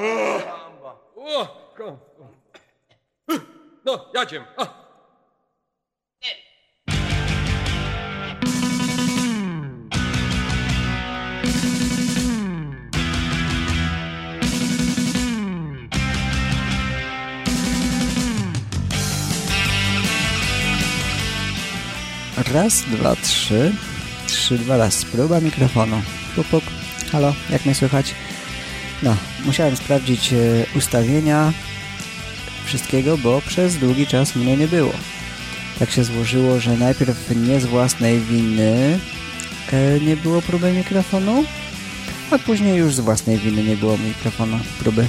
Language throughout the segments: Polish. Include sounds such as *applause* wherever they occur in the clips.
O, No, jadziem. Raz, dwa, trzy. Trzy, dwa raz. Próba mikrofonu. Puk, puk. Halo, jak mnie słychać? No, musiałem sprawdzić e, ustawienia wszystkiego, bo przez długi czas mnie nie było. Tak się złożyło, że najpierw nie z własnej winy e, nie było próby mikrofonu, a później już z własnej winy nie było mikrofonu próby.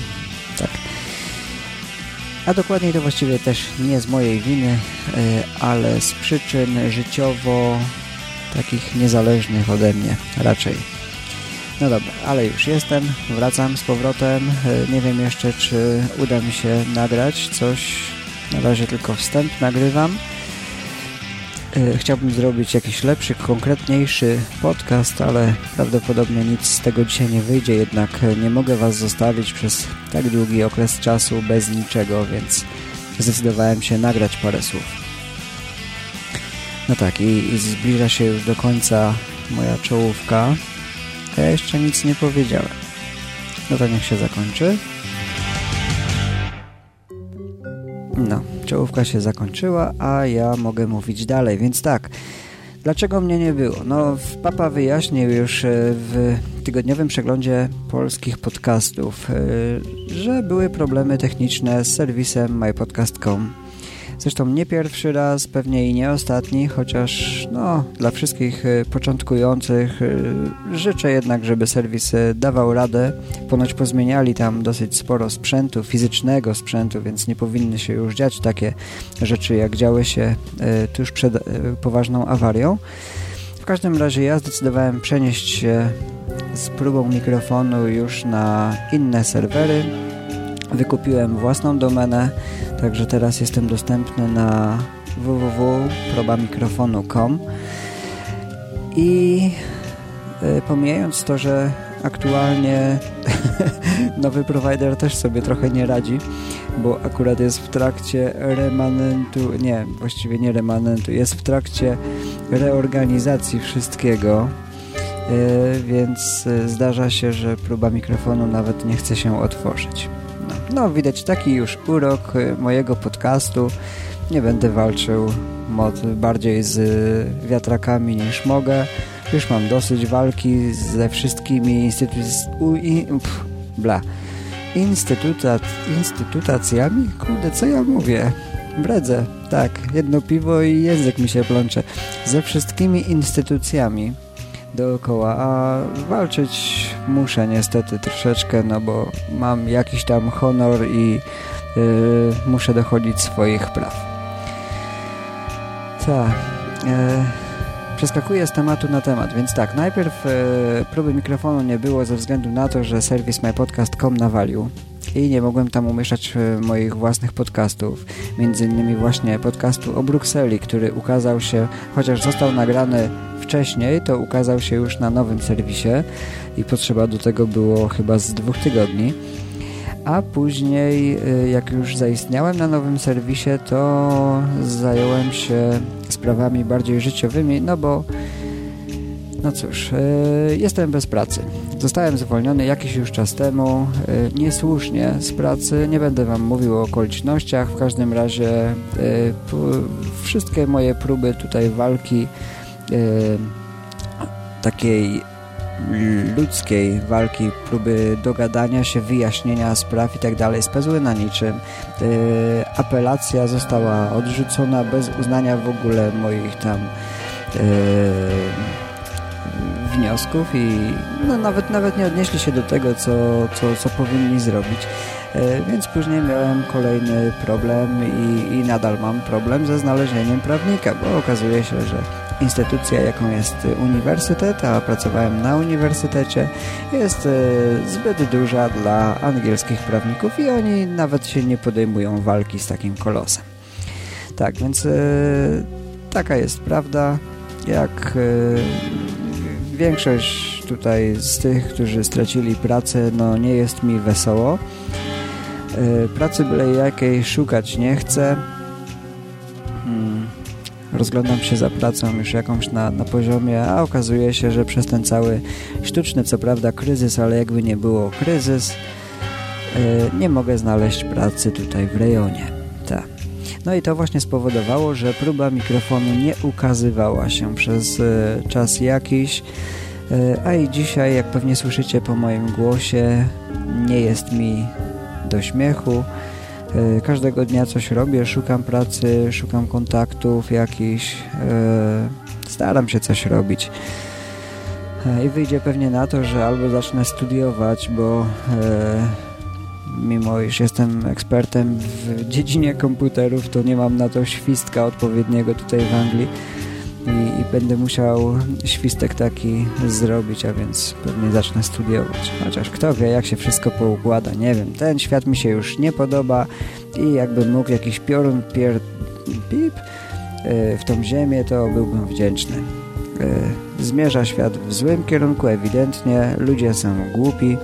Tak. A dokładniej to właściwie też nie z mojej winy, e, ale z przyczyn życiowo takich niezależnych ode mnie raczej. No dobra, ale już jestem, wracam z powrotem. E, Nie wiem jeszcze, czy uda mi się nagrać coś. Na razie tylko wstęp nagrywam. E, Chciałbym zrobić jakiś lepszy, konkretniejszy podcast, ale prawdopodobnie nic z tego dzisiaj nie wyjdzie, jednak e, nie mogę Was zostawić przez tak długi okres czasu bez niczego, więc zdecydowałem się nagrać parę słów. No tak, i, i zbliża się już do końca moja czołówka, ja jeszcze nic nie powiedziałem. No to niech się zakończy. No, czołówka się zakończyła, a ja mogę mówić dalej, więc tak. Dlaczego mnie nie było? No, papa wyjaśnił już e, w tygodniowym przeglądzie polskich podcastów, e, że były problemy techniczne z serwisem mypodcast.com. Zresztą nie pierwszy raz, pewnie i nie ostatni, chociaż no, dla wszystkich e, początkujących e, życzę jednak, żeby serwis e, dawał radę. Ponoć pozmieniali tam dosyć sporo sprzętu, fizycznego sprzętu, więc nie powinny się już dziać takie rzeczy, jak działy się tuż przed poważną awarią. W każdym razie ja zdecydowałem przenieść się z próbą mikrofonu już na inne serwery. Wykupiłem własną domenę, także teraz jestem dostępny na www.probamikrofonu.com i y, pomijając to, że aktualnie *laughs* nowy prowajder też sobie trochę nie radzi, bo akurat jest w trakcie remanentu, nie, właściwie nie remanentu, jest w trakcie reorganizacji wszystkiego, y, więc y, zdarza się, że próba mikrofonu nawet nie chce się otworzyć. No, widać taki już urok y, mojego podcastu. Nie będę walczył bardziej z y, wiatrakami niż mogę. Już mam dosyć walki ze wszystkimi instytucjami. Bla. Instytuta, instytutacjami? Kurde, co ja mówię? Bredzę. Tak, jedno piwo i język mi się plącze. Ze wszystkimi instytucjami dookoła, a walczyć muszę niestety troszeczkę, no bo mam jakiś tam honor i yy, muszę dochodzić swoich praw. Tak. Yy, przeskakuję z tematu na temat, więc tak, najpierw yy, próby mikrofonu nie było ze względu na to, że serwis mypodcast.com nawalił i nie mogłem tam umieszczać yy, moich własnych podcastów, między innymi właśnie podcastu o Brukseli, który ukazał się, chociaż został nagrany wcześniej, to ukazał się już na nowym serwisie i potrzeba do tego było chyba z dwóch tygodni. A później, y, jak już zaistniałem na nowym serwisie, to zająłem się sprawami bardziej życiowymi, no bo no cóż, y, jestem bez pracy. Zostałem zwolniony jakiś już czas temu, y, niesłusznie z pracy. Nie będę Wam mówił o okolicznościach. W każdym razie wszystkie moje próby tutaj walki takiej ludzkiej walki, próby dogadania się, wyjaśnienia spraw i tak dalej spezły na niczym. Yy, apelacja została odrzucona bez uznania w ogóle moich tam yy, wniosków i no, nawet, nawet nie odnieśli się do tego, co, co, co powinni zrobić. Więc później miałem kolejny problem i, i nadal mam problem ze znalezieniem prawnika, bo okazuje się, że instytucja, jaką jest uniwersytet, a pracowałem na uniwersytecie, jest zbyt duża dla angielskich prawników i oni nawet się nie podejmują walki z takim kolosem. Tak, więc taka jest prawda. Jak większość tutaj z tych, którzy stracili pracę, no nie jest mi wesoło. Pracy byle jakiej szukać nie chcę. Rozglądam się za pracą już jakąś na, na poziomie, a okazuje się, że przez ten cały sztuczny, co prawda kryzys, ale jakby nie było kryzys, e, nie mogę znaleźć pracy tutaj w rejonie. Tak. No i to właśnie spowodowało, że próba mikrofonu nie ukazywała się przez e, czas jakiś, a i dzisiaj, jak pewnie słyszycie po moim głosie, nie jest mi do śmiechu. E, każdego dnia coś robię, szukam pracy, szukam kontaktów jakichś, e, staram się coś robić. E, I wyjdzie pewnie na to, że albo zacznę studiować, bo mimo iż jestem ekspertem w dziedzinie komputerów, to nie mam na to świstka odpowiedniego tutaj w Anglii i, i, będę musiał świstek taki zrobić, a więc pewnie zacznę studiować. Chociaż kto wie, jak się wszystko poukłada, nie wiem. Ten świat mi się już nie podoba i jakbym mógł jakiś piorun pier... pip yy, w tą ziemię, to byłbym wdzięczny. Yy, zmierza świat w złym kierunku, ewidentnie. Ludzie są głupi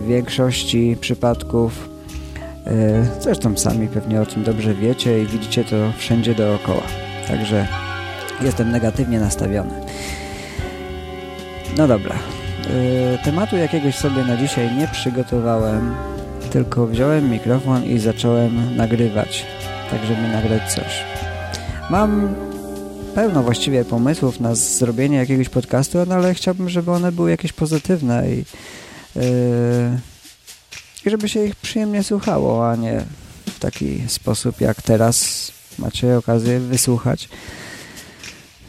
w większości przypadków. Yy, zresztą sami pewnie o tym dobrze wiecie i widzicie to wszędzie dookoła. Także jestem negatywnie nastawiony. No dobra. Yy, tematu jakiegoś sobie na dzisiaj nie przygotowałem, tylko wziąłem mikrofon i zacząłem nagrywać, tak żeby nagrać coś. Mam pełno właściwie pomysłów na zrobienie jakiegoś podcastu, no ale chciałbym, żeby one były jakieś pozytywne i, yy, i żeby się ich przyjemnie słuchało, a nie w taki sposób jak teraz macie okazję wysłuchać.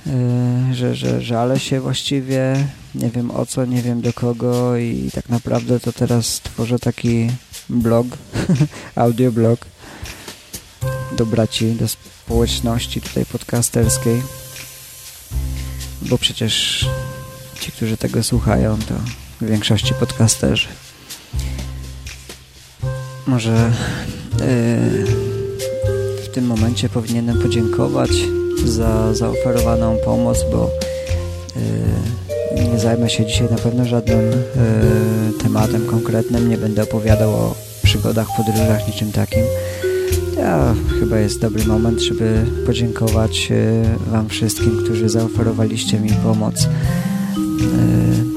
Yy, że, że żalę się właściwie, nie wiem o co, nie wiem do kogo i tak naprawdę to teraz tworzę taki blog, *laughs* audioblog do braci, do społeczności tutaj podcasterskiej, bo przecież ci, którzy tego słuchają, to w większości podcasterzy. Może yy, w tym momencie powinienem podziękować za zaoferowaną pomoc, bo yy, nie zajmę się dzisiaj na pewno żadnym yy, tematem konkretnym, nie będę opowiadał o przygodach, podróżach, niczym takim. Ja chyba jest dobry moment, żeby podziękować yy, Wam wszystkim, którzy zaoferowaliście mi pomoc.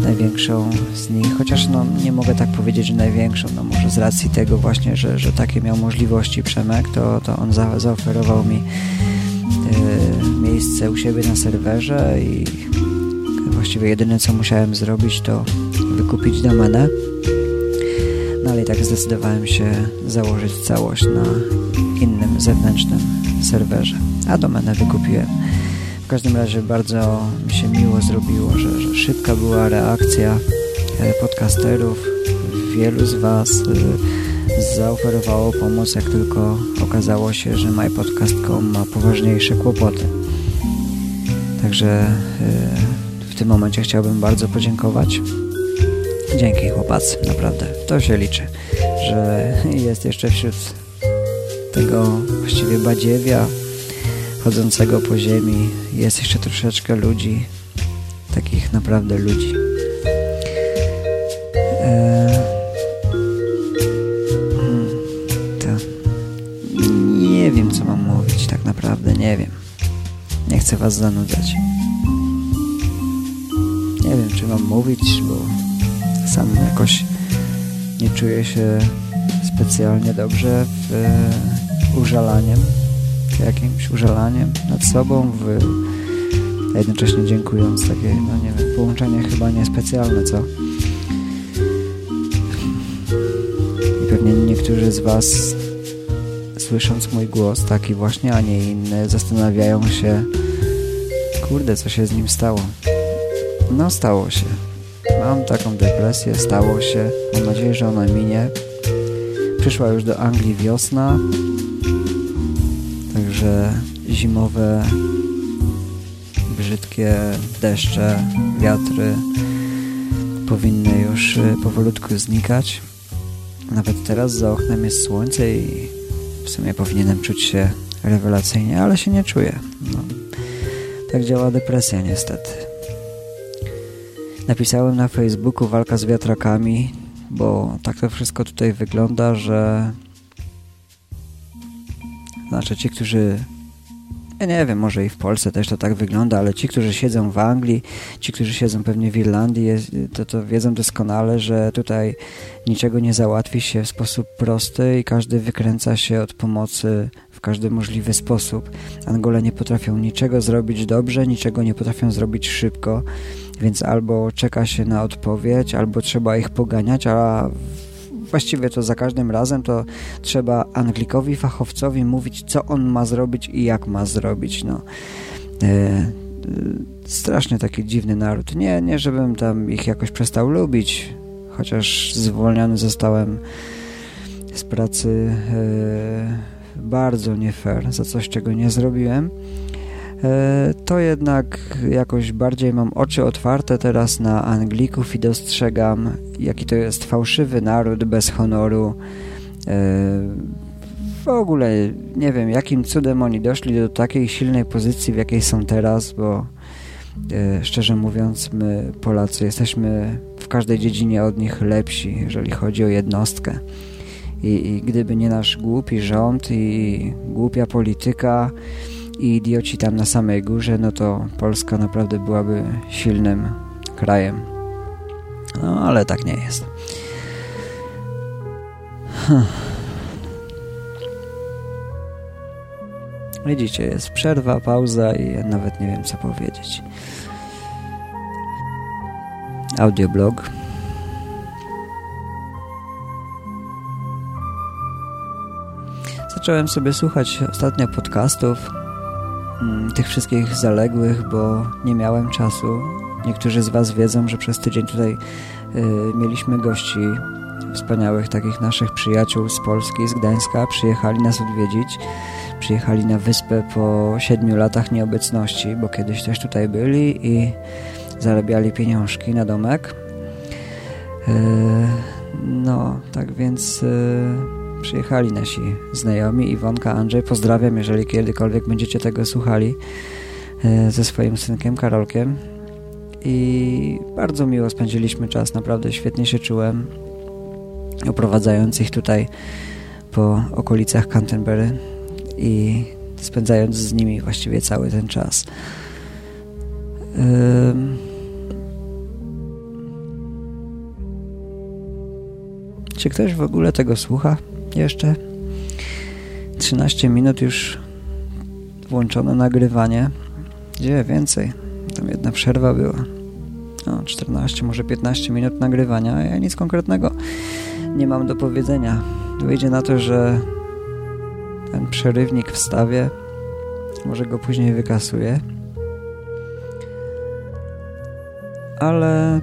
Największą z nich, chociaż no, nie mogę tak powiedzieć, że największą, no może z racji tego właśnie, że, że takie miał możliwości Przemek, to, to on za, zaoferował mi E, miejsce u siebie na serwerze i właściwie jedyne co musiałem zrobić to wykupić domenę. No ale i tak zdecydowałem się założyć całość na innym zewnętrznym serwerze a domenę wykupiłem. W każdym razie bardzo mi się miło zrobiło, że, że szybka była reakcja e, podcasterów. Wielu z Was e, zaoferowało pomoc, jak tylko okazało się, że MyPodcast.com ma poważniejsze kłopoty. Także e, w tym momencie chciałbym bardzo podziękować. Dzięki chłopacy, naprawdę. To się liczy, że jest jeszcze wśród tego właściwie badziewia chodzącego po ziemi jest jeszcze troszeczkę ludzi, takich naprawdę ludzi. Was zanudzać. Nie wiem, czy mam mówić, bo sam jakoś nie czuję się specjalnie dobrze w e, użalaniem, jakimś użalaniem nad sobą, w, a jednocześnie dziękując takie, no nie wiem, połączenie chyba niespecjalne, co? I pewnie niektórzy z Was słysząc mój głos, taki właśnie, a nie inny, zastanawiają się, kurde, co się z nim stało. No, stało się. Mam taką depresję, stało się. Mam nadzieję, że ona minie. Przyszła już do Anglii wiosna, także zimowe, brzydkie deszcze, wiatry powinny już y, powolutku znikać. Nawet teraz za oknem jest słońce i w sumie powinienem czuć się rewelacyjnie, ale się nie czuję. No. Tak działa depresja niestety. napisałem na Facebooku walka z wiatrakami, bo tak to wszystko tutaj wygląda, że znaczy ci, którzy ja nie wiem, może i w Polsce też to tak wygląda, ale ci, którzy siedzą w Anglii, ci, którzy siedzą pewnie w Irlandii, to, to wiedzą doskonale, że tutaj niczego nie załatwi się w sposób prosty i każdy wykręca się od pomocy każdy możliwy sposób. Angole nie potrafią niczego zrobić dobrze, niczego nie potrafią zrobić szybko, więc albo czeka się na odpowiedź, albo trzeba ich poganiać, a właściwie to za każdym razem to trzeba Anglikowi, fachowcowi mówić, co on ma zrobić i jak ma zrobić. No. E, e, strasznie taki dziwny naród. Nie, nie, żebym tam ich jakoś przestał lubić, chociaż zwolniony zostałem z pracy e, bardzo nie fair za coś, czego nie zrobiłem. E, to jednak jakoś bardziej mam oczy otwarte teraz na Anglików i dostrzegam, jaki to jest fałszywy naród bez honoru. E, w ogóle nie wiem, jakim cudem oni doszli do takiej silnej pozycji, w jakiej są teraz, bo e, szczerze mówiąc, my Polacy jesteśmy w każdej dziedzinie od nich lepsi, jeżeli chodzi o jednostkę. I, i gdyby nie nasz głupi rząd i głupia polityka, i idioci tam na samej górze, no to Polska naprawdę byłaby silnym krajem. No, ale tak nie jest. Hm. Widzicie, jest przerwa, pauza i ja nawet nie wiem co powiedzieć. Audioblog. Zacząłem sobie słuchać ostatnio podcastów Mm, tych wszystkich zaległych, bo nie miałem czasu. Niektórzy z Was wiedzą, że przez tydzień tutaj y, mieliśmy gości wspaniałych takich naszych przyjaciół z Polski, z Gdańska. Przyjechali nas odwiedzić. Przyjechali na wyspę po siedmiu latach nieobecności, bo kiedyś też tutaj byli i zarabiali pieniążki na domek. Y, no, tak więc... Y, przyjechali nasi znajomi, Iwonka, Andrzej. Pozdrawiam, jeżeli kiedykolwiek będziecie tego słuchali e, ze swoim synkiem Karolkiem. I bardzo miło spędziliśmy czas, naprawdę świetnie się czułem, oprowadzając ich tutaj po okolicach Canterbury i spędzając z nimi właściwie cały ten czas. Czy ktoś w ogóle tego słucha? Jeszcze 13 minut już włączone nagrywanie. Gdzie więcej? Tam jedna przerwa była. No, 14, może 15 minut nagrywania, a ja nic konkretnego nie mam do powiedzenia. Wyjdzie na to, że ten przerywnik wstawię, może go później wykasuję. Ale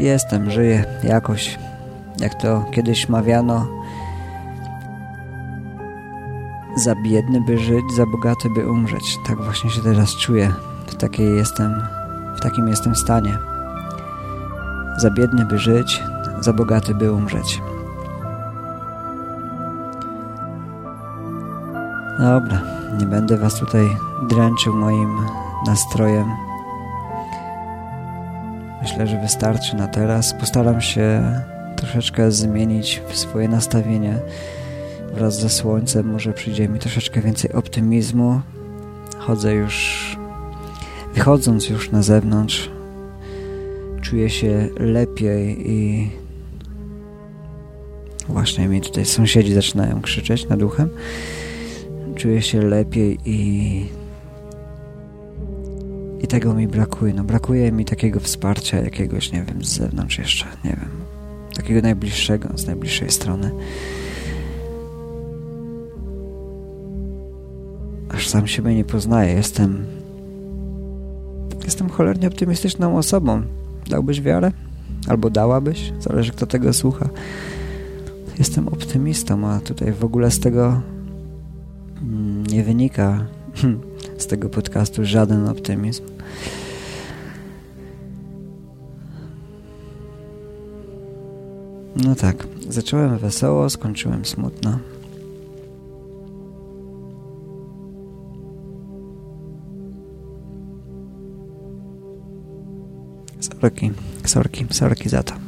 jestem, żyję jakoś. Jak to kiedyś mawiano, za biedny by żyć, za bogaty by umrzeć. Tak właśnie się teraz czuję. W takiej jestem, w takim jestem stanie. Za biedny by żyć, za bogaty by umrzeć. Dobra, nie będę was tutaj dręczył moim nastrojem. Myślę, że wystarczy na teraz. Postaram się troszeczkę zmienić swoje nastawienie wraz ze słońcem może przyjdzie mi troszeczkę więcej optymizmu. Chodzę już, wychodząc już na zewnątrz, czuję się lepiej i właśnie mi tutaj sąsiedzi zaczynają krzyczeć nad uchem. Czuję się lepiej i i tego mi brakuje. No brakuje mi takiego wsparcia jakiegoś, nie wiem, z zewnątrz jeszcze, nie wiem, takiego najbliższego, z najbliższej strony. Sam siebie nie poznaję. Jestem... Jestem cholernie optymistyczną osobą. Dałbyś wiarę? Albo dałabyś? Zależy, kto tego słucha. Jestem optymistą, a tutaj w ogóle z tego mm, nie wynika z tego podcastu żaden optymizm. No tak, zacząłem wesoło, skończyłem smutno. रखें सड़की सड़की ज़्यादा